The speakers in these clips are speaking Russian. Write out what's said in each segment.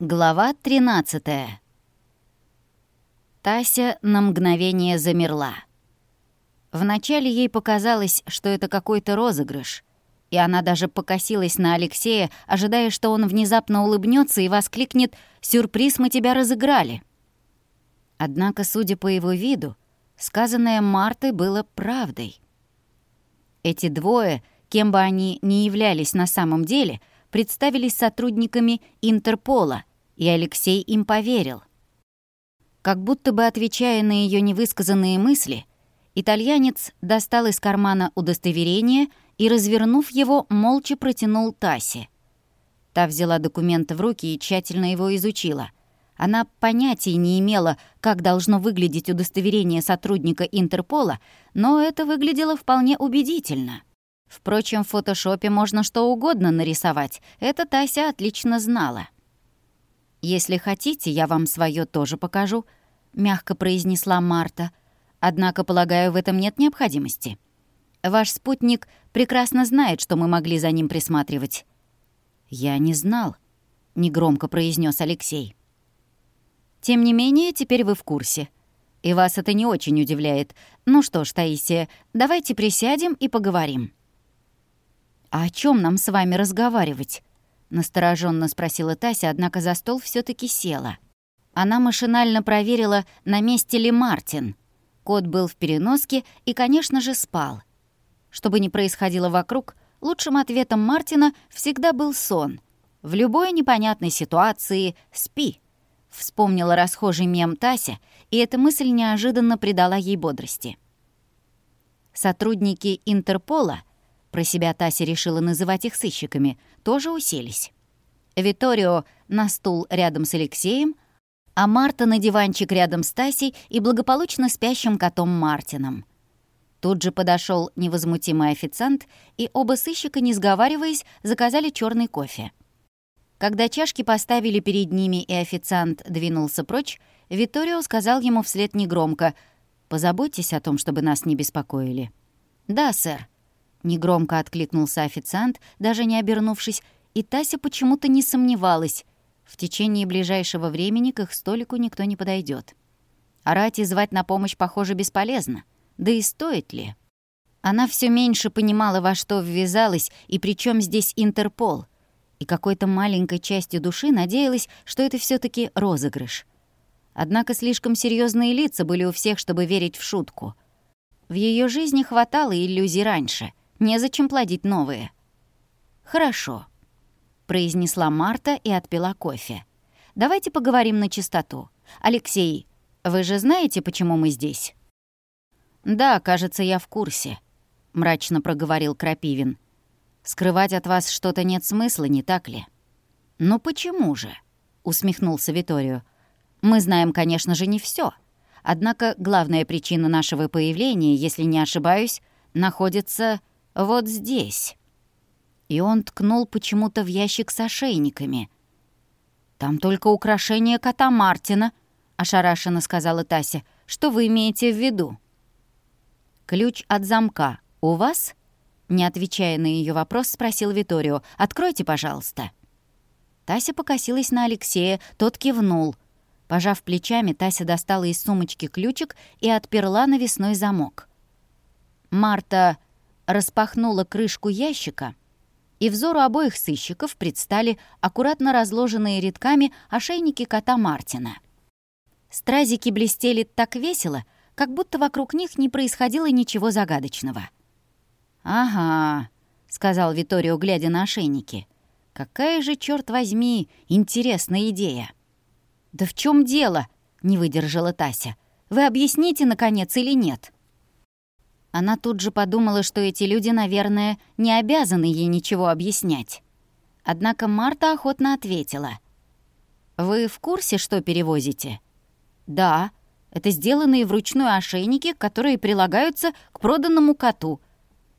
Глава 13 Тася на мгновение замерла. Вначале ей показалось, что это какой-то розыгрыш, и она даже покосилась на Алексея, ожидая, что он внезапно улыбнется и воскликнет «Сюрприз, мы тебя разыграли!». Однако, судя по его виду, сказанное Мартой было правдой. Эти двое, кем бы они ни являлись на самом деле — представились сотрудниками Интерпола, и Алексей им поверил. Как будто бы отвечая на ее невысказанные мысли, итальянец достал из кармана удостоверение и, развернув его, молча протянул Тасе. Та взяла документ в руки и тщательно его изучила. Она понятия не имела, как должно выглядеть удостоверение сотрудника Интерпола, но это выглядело вполне убедительно. Впрочем, в фотошопе можно что угодно нарисовать. Это Тася отлично знала. «Если хотите, я вам свое тоже покажу», — мягко произнесла Марта. «Однако, полагаю, в этом нет необходимости. Ваш спутник прекрасно знает, что мы могли за ним присматривать». «Я не знал», — негромко произнес Алексей. «Тем не менее, теперь вы в курсе. И вас это не очень удивляет. Ну что ж, Таисия, давайте присядем и поговорим». «А о чем нам с вами разговаривать?» — настороженно спросила Тася, однако за стол все таки села. Она машинально проверила, на месте ли Мартин. Кот был в переноске и, конечно же, спал. Что бы ни происходило вокруг, лучшим ответом Мартина всегда был сон. В любой непонятной ситуации «спи», — вспомнила расхожий мем Тася, и эта мысль неожиданно придала ей бодрости. Сотрудники Интерпола про себя Тася решила называть их сыщиками, тоже уселись. Виторио на стул рядом с Алексеем, а Марта на диванчик рядом с Тасей и благополучно спящим котом Мартином. Тут же подошел невозмутимый официант, и оба сыщика, не сговариваясь, заказали черный кофе. Когда чашки поставили перед ними и официант двинулся прочь, Виторио сказал ему вслед негромко «Позаботьтесь о том, чтобы нас не беспокоили». «Да, сэр», Негромко откликнулся официант, даже не обернувшись, и Тася почему-то не сомневалась. В течение ближайшего времени к их столику никто не подойдет. Орать и звать на помощь, похоже, бесполезно. Да и стоит ли? Она все меньше понимала, во что ввязалась, и при чем здесь Интерпол. И какой-то маленькой частью души надеялась, что это все таки розыгрыш. Однако слишком серьезные лица были у всех, чтобы верить в шутку. В ее жизни хватало иллюзий раньше — Незачем плодить новые». «Хорошо», — произнесла Марта и отпила кофе. «Давайте поговорим на чистоту. Алексей, вы же знаете, почему мы здесь?» «Да, кажется, я в курсе», — мрачно проговорил Крапивин. «Скрывать от вас что-то нет смысла, не так ли?» «Ну почему же?» — усмехнулся Виторио. «Мы знаем, конечно же, не все. Однако главная причина нашего появления, если не ошибаюсь, находится вот здесь». И он ткнул почему-то в ящик с ошейниками. «Там только украшение кота Мартина», — ошарашенно сказала Тася. «Что вы имеете в виду?» «Ключ от замка у вас?» Не отвечая на ее вопрос, спросил Виторио. «Откройте, пожалуйста». Тася покосилась на Алексея, тот кивнул. Пожав плечами, Тася достала из сумочки ключик и отперла навесной замок. Марта распахнула крышку ящика, и взору обоих сыщиков предстали аккуратно разложенные рядками ошейники кота Мартина. Стразики блестели так весело, как будто вокруг них не происходило ничего загадочного. «Ага», — сказал Виторио, глядя на ошейники. «Какая же, черт возьми, интересная идея!» «Да в чем дело?» — не выдержала Тася. «Вы объясните, наконец, или нет?» Она тут же подумала, что эти люди, наверное, не обязаны ей ничего объяснять. Однако Марта охотно ответила. «Вы в курсе, что перевозите?» «Да. Это сделанные вручную ошейники, которые прилагаются к проданному коту.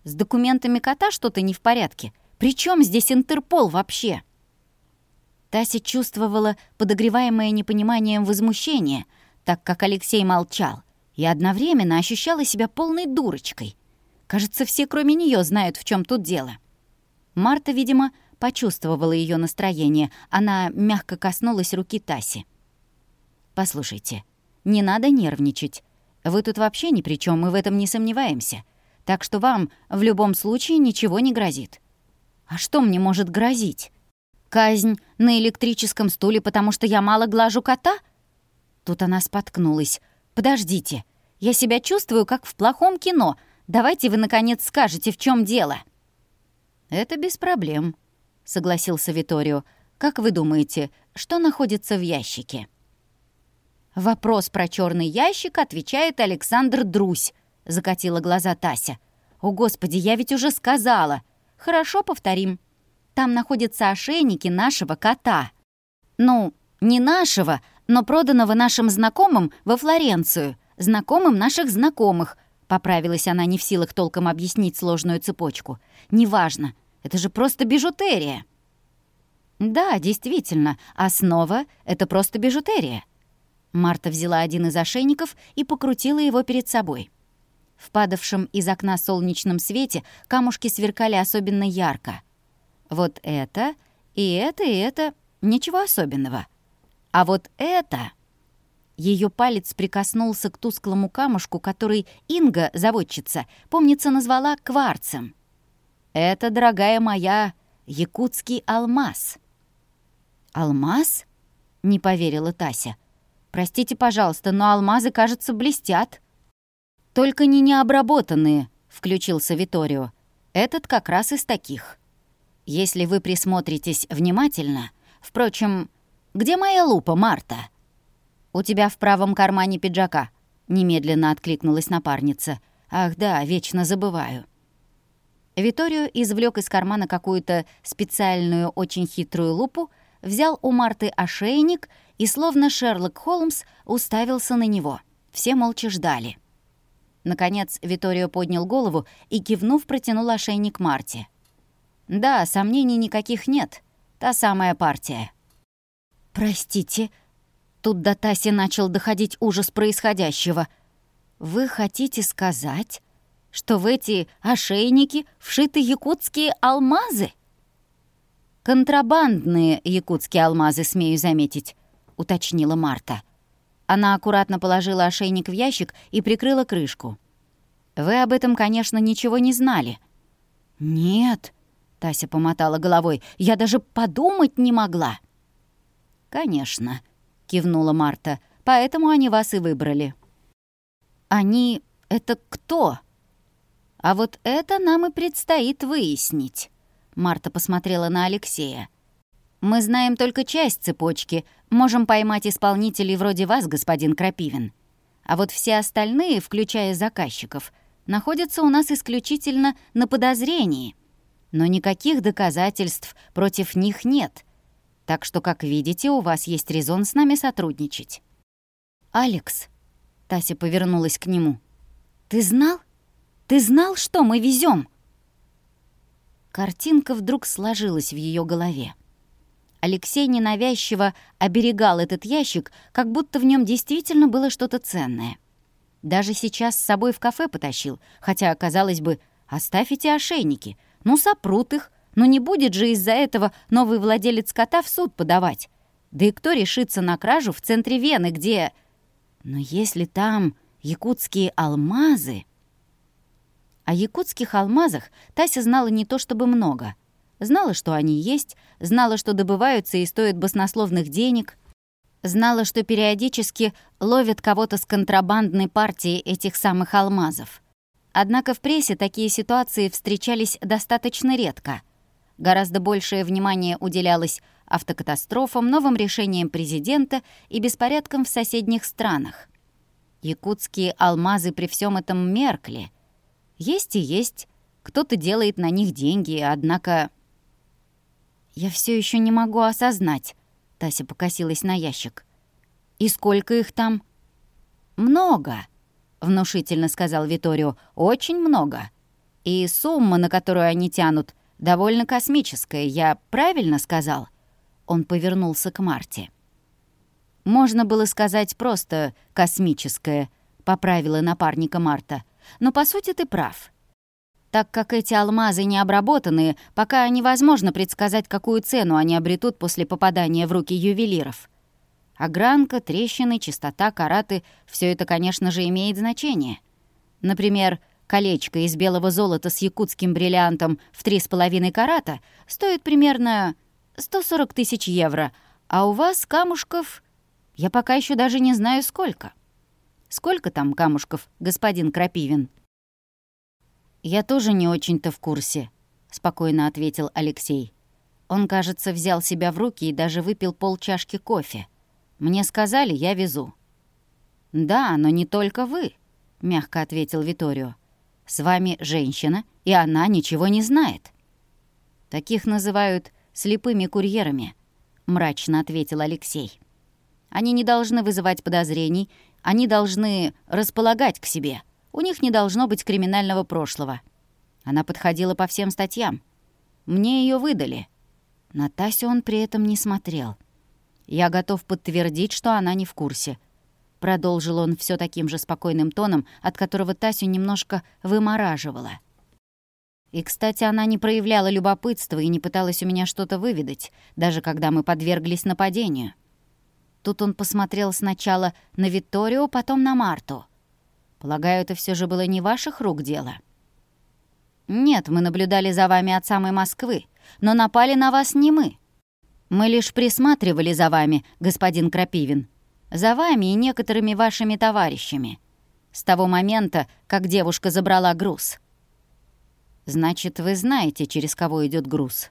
С документами кота что-то не в порядке. Причем здесь Интерпол вообще?» Тася чувствовала подогреваемое непониманием возмущение, так как Алексей молчал и одновременно ощущала себя полной дурочкой. Кажется, все, кроме нее, знают, в чем тут дело. Марта, видимо, почувствовала ее настроение. Она мягко коснулась руки Таси. «Послушайте, не надо нервничать. Вы тут вообще ни при чем, мы в этом не сомневаемся. Так что вам в любом случае ничего не грозит». «А что мне может грозить? Казнь на электрическом стуле, потому что я мало глажу кота?» Тут она споткнулась. «Подождите, я себя чувствую, как в плохом кино. Давайте вы, наконец, скажете, в чем дело». «Это без проблем», — согласился Виторио. «Как вы думаете, что находится в ящике?» Вопрос про черный ящик отвечает Александр Друсь, закатила глаза Тася. «О, Господи, я ведь уже сказала!» «Хорошо, повторим. Там находятся ошейники нашего кота. Ну, не нашего, но проданного нашим знакомым во Флоренцию, знакомым наших знакомых», Поправилась она не в силах толком объяснить сложную цепочку. «Неважно, это же просто бижутерия». «Да, действительно, основа — это просто бижутерия». Марта взяла один из ошейников и покрутила его перед собой. В падавшем из окна солнечном свете камушки сверкали особенно ярко. Вот это, и это, и это — ничего особенного. А вот это... Ее палец прикоснулся к тусклому камушку, который Инга, заводчица, помнится, назвала кварцем. «Это, дорогая моя, якутский алмаз». «Алмаз?» — не поверила Тася. «Простите, пожалуйста, но алмазы, кажется, блестят». «Только не необработанные», — включился Виторио. «Этот как раз из таких. Если вы присмотритесь внимательно... Впрочем, где моя лупа, Марта?» «У тебя в правом кармане пиджака», — немедленно откликнулась напарница. «Ах да, вечно забываю». Виторио извлек из кармана какую-то специальную, очень хитрую лупу, взял у Марты ошейник и, словно Шерлок Холмс, уставился на него. Все молча ждали. Наконец Виторио поднял голову и, кивнув, протянул ошейник Марте. «Да, сомнений никаких нет. Та самая партия». «Простите», Тут до Таси начал доходить ужас происходящего. «Вы хотите сказать, что в эти ошейники вшиты якутские алмазы?» «Контрабандные якутские алмазы, смею заметить», — уточнила Марта. Она аккуратно положила ошейник в ящик и прикрыла крышку. «Вы об этом, конечно, ничего не знали». «Нет», — Тася помотала головой, — «я даже подумать не могла». «Конечно», — кивнула Марта. «Поэтому они вас и выбрали». «Они — это кто?» «А вот это нам и предстоит выяснить», — Марта посмотрела на Алексея. «Мы знаем только часть цепочки, можем поймать исполнителей вроде вас, господин Крапивин. А вот все остальные, включая заказчиков, находятся у нас исключительно на подозрении. Но никаких доказательств против них нет. Так что, как видите, у вас есть резон с нами сотрудничать». «Алекс», — Тася повернулась к нему, — «ты знал? Ты знал, что мы везем? Картинка вдруг сложилась в ее голове. Алексей ненавязчиво оберегал этот ящик, как будто в нем действительно было что-то ценное. Даже сейчас с собой в кафе потащил, хотя, казалось бы, оставь эти ошейники, ну, сопрут их, но не будет же из-за этого новый владелец кота в суд подавать. Да и кто решится на кражу в центре Вены, где... Но если там якутские алмазы... О якутских алмазах Тася знала не то чтобы много. Знала, что они есть, знала, что добываются и стоят баснословных денег, знала, что периодически ловят кого-то с контрабандной партией этих самых алмазов. Однако в прессе такие ситуации встречались достаточно редко. Гораздо большее внимание уделялось автокатастрофам, новым решениям президента и беспорядкам в соседних странах. Якутские алмазы при всем этом меркли. Есть и есть. Кто-то делает на них деньги, однако... «Я все еще не могу осознать», — Тася покосилась на ящик. «И сколько их там?» «Много», — внушительно сказал Виторио. «Очень много. И сумма, на которую они тянут, довольно космическое, я правильно сказал?» Он повернулся к Марте. «Можно было сказать просто «космическое», — поправила напарника Марта. «Но по сути ты прав. Так как эти алмазы не обработаны, пока невозможно предсказать, какую цену они обретут после попадания в руки ювелиров. Огранка, трещины, чистота, караты — все это, конечно же, имеет значение. Например, колечко из белого золота с якутским бриллиантом в 3,5 карата стоит примерно 140 тысяч евро, а у вас камушков... Я пока еще даже не знаю, сколько. Сколько там камушков, господин Крапивин?» «Я тоже не очень-то в курсе», — спокойно ответил Алексей. Он, кажется, взял себя в руки и даже выпил полчашки кофе. «Мне сказали, я везу». «Да, но не только вы», — мягко ответил Виторио. «С вами женщина, и она ничего не знает». «Таких называют слепыми курьерами», — мрачно ответил Алексей. «Они не должны вызывать подозрений, они должны располагать к себе. У них не должно быть криминального прошлого. Она подходила по всем статьям. Мне ее выдали. На Тасю он при этом не смотрел. Я готов подтвердить, что она не в курсе. Продолжил он все таким же спокойным тоном, от которого Тасю немножко вымораживала. И, кстати, она не проявляла любопытства и не пыталась у меня что-то выведать, даже когда мы подверглись нападению. Тут он посмотрел сначала на Викторию, потом на Марту — Полагаю, это все же было не ваших рук дело?» «Нет, мы наблюдали за вами от самой Москвы, но напали на вас не мы. Мы лишь присматривали за вами, господин Крапивин. За вами и некоторыми вашими товарищами. С того момента, как девушка забрала груз». «Значит, вы знаете, через кого идет груз?»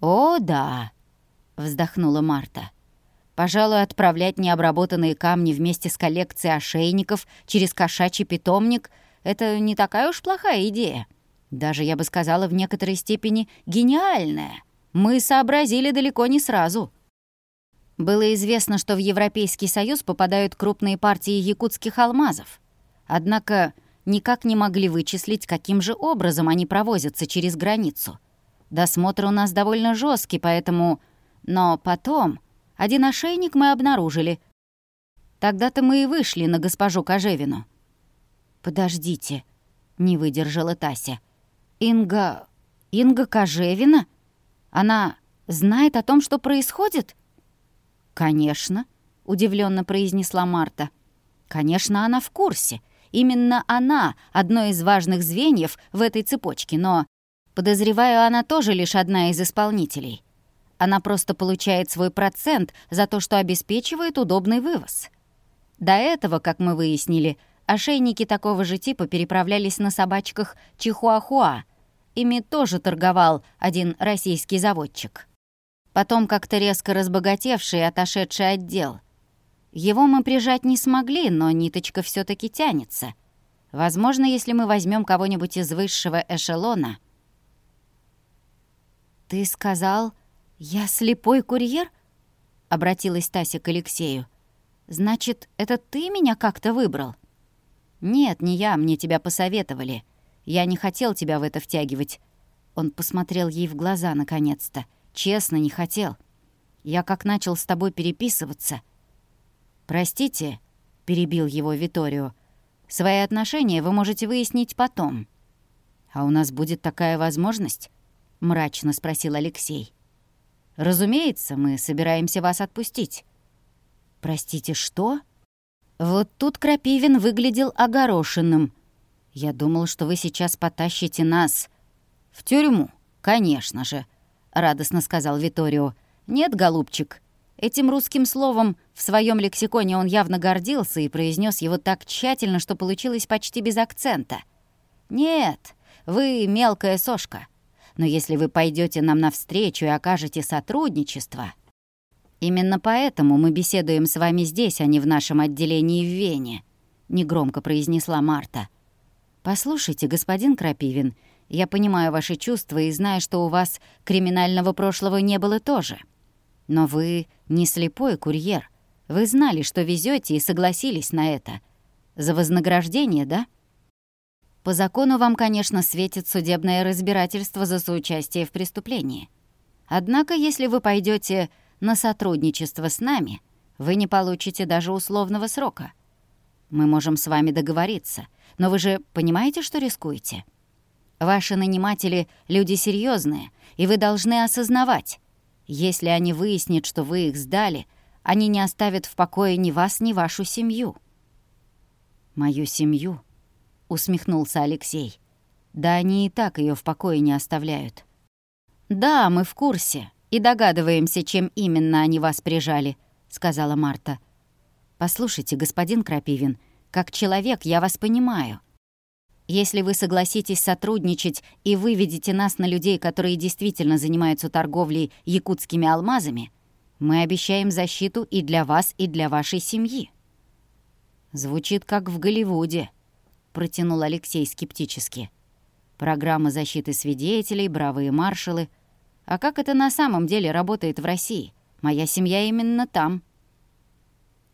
«О, да», — вздохнула Марта. Пожалуй, отправлять необработанные камни вместе с коллекцией ошейников через кошачий питомник — это не такая уж плохая идея. Даже, я бы сказала, в некоторой степени гениальная. Мы сообразили далеко не сразу. Было известно, что в Европейский Союз попадают крупные партии якутских алмазов. Однако никак не могли вычислить, каким же образом они провозятся через границу. Досмотр у нас довольно жесткий, поэтому... Но потом один ошейник мы обнаружили. Тогда-то мы и вышли на госпожу Кожевину». «Подождите», — не выдержала Тася. «Инга... Инга Кожевина? Она знает о том, что происходит?» «Конечно», — удивленно произнесла Марта. «Конечно, она в курсе. Именно она — одно из важных звеньев в этой цепочке, но, подозреваю, она тоже лишь одна из исполнителей. Она просто получает свой процент за то, что обеспечивает удобный вывоз. До этого, как мы выяснили, ошейники такого же типа переправлялись на собачках Чихуахуа. Ими тоже торговал один российский заводчик. Потом как-то резко разбогатевший и отошедший отдел. Его мы прижать не смогли, но ниточка все таки тянется. Возможно, если мы возьмем кого-нибудь из высшего эшелона. «Ты сказал...» «Я слепой курьер?» — обратилась Тася к Алексею. «Значит, это ты меня как-то выбрал?» «Нет, не я, мне тебя посоветовали. Я не хотел тебя в это втягивать». Он посмотрел ей в глаза наконец-то. «Честно, не хотел. Я как начал с тобой переписываться...» «Простите», — перебил его Виторио, «свои отношения вы можете выяснить потом». «А у нас будет такая возможность?» — мрачно спросил Алексей. Разумеется, мы собираемся вас отпустить». «Простите, что?» Вот тут Крапивин выглядел огорошенным. «Я думал, что вы сейчас потащите нас...» «В тюрьму, конечно же», — радостно сказал Виторио. «Нет, голубчик». Этим русским словом в своем лексиконе он явно гордился и произнес его так тщательно, что получилось почти без акцента. «Нет, вы мелкая сошка но если вы пойдете нам навстречу и окажете сотрудничество... Именно поэтому мы беседуем с вами здесь, а не в нашем отделении в Вене», — негромко произнесла Марта. «Послушайте, господин Крапивин, я понимаю ваши чувства и знаю, что у вас криминального прошлого не было тоже. Но вы не слепой курьер. Вы знали, что везете и согласились на это. За вознаграждение, да?» По закону вам, конечно, светит судебное разбирательство за соучастие в преступлении. Однако, если вы пойдете на сотрудничество с нами, вы не получите даже условного срока. Мы можем с вами договориться, но вы же понимаете, что рискуете? Ваши наниматели — люди серьезные, и вы должны осознавать, если они выяснят, что вы их сдали, они не оставят в покое ни вас, ни вашу семью». «Мою семью?» — усмехнулся Алексей. «Да они и так ее в покое не оставляют». «Да, мы в курсе и догадываемся, чем именно они вас прижали», — сказала Марта. «Послушайте, господин Крапивин, как человек я вас понимаю. Если вы согласитесь сотрудничать и выведете нас на людей, которые действительно занимаются торговлей якутскими алмазами, мы обещаем защиту и для вас, и для вашей семьи». «Звучит как в Голливуде», — протянул Алексей скептически. «Программа защиты свидетелей, бравые маршалы. А как это на самом деле работает в России? Моя семья именно там».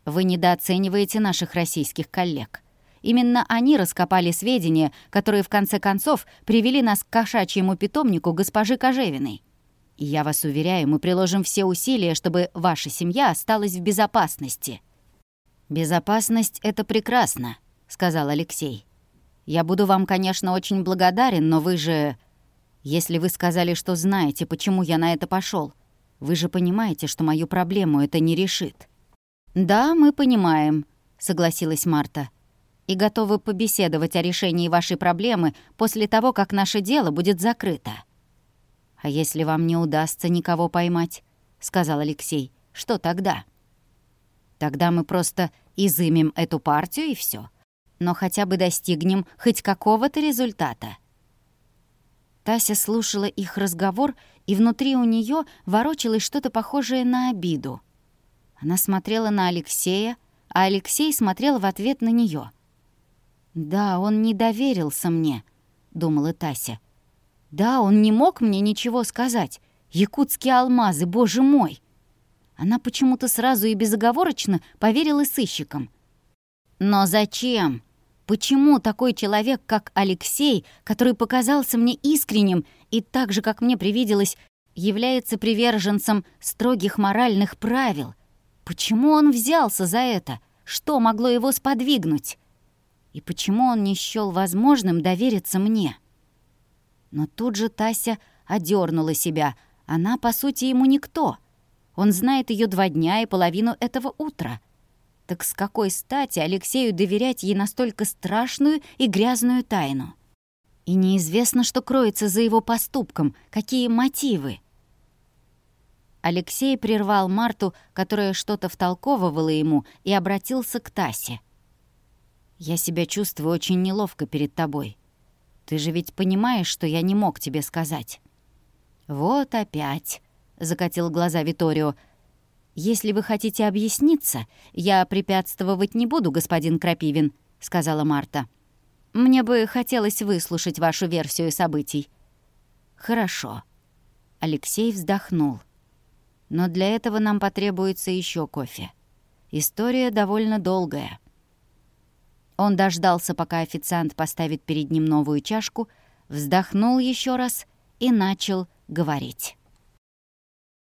«Вы недооцениваете наших российских коллег. Именно они раскопали сведения, которые в конце концов привели нас к кошачьему питомнику госпожи Кожевиной. И я вас уверяю, мы приложим все усилия, чтобы ваша семья осталась в безопасности». «Безопасность — это прекрасно», — сказал Алексей. «Я буду вам, конечно, очень благодарен, но вы же... Если вы сказали, что знаете, почему я на это пошел, вы же понимаете, что мою проблему это не решит». «Да, мы понимаем», — согласилась Марта и готовы побеседовать о решении вашей проблемы после того, как наше дело будет закрыто». «А если вам не удастся никого поймать?» — сказал Алексей. «Что тогда?» «Тогда мы просто изымем эту партию и все. Но хотя бы достигнем хоть какого-то результата». Тася слушала их разговор, и внутри у нее ворочалось что-то похожее на обиду. Она смотрела на Алексея, а Алексей смотрел в ответ на нее. «Да, он не доверился мне», — думала Тася. «Да, он не мог мне ничего сказать. Якутские алмазы, боже мой!» Она почему-то сразу и безоговорочно поверила сыщикам. «Но зачем? Почему такой человек, как Алексей, который показался мне искренним и так же, как мне привиделось, является приверженцем строгих моральных правил? Почему он взялся за это? Что могло его сподвигнуть?» И почему он не счёл возможным довериться мне? Но тут же Тася одернула себя. Она, по сути, ему никто. Он знает ее два дня и половину этого утра. Так с какой стати Алексею доверять ей настолько страшную и грязную тайну? И неизвестно, что кроется за его поступком, какие мотивы. Алексей прервал Марту, которая что-то втолковывала ему, и обратился к Тасе. Я себя чувствую очень неловко перед тобой. Ты же ведь понимаешь, что я не мог тебе сказать». «Вот опять», — закатил глаза Виторио. «Если вы хотите объясниться, я препятствовать не буду, господин Крапивин», — сказала Марта. «Мне бы хотелось выслушать вашу версию событий». «Хорошо». Алексей вздохнул. «Но для этого нам потребуется еще кофе. История довольно долгая». Он дождался, пока официант поставит перед ним новую чашку, вздохнул еще раз и начал говорить.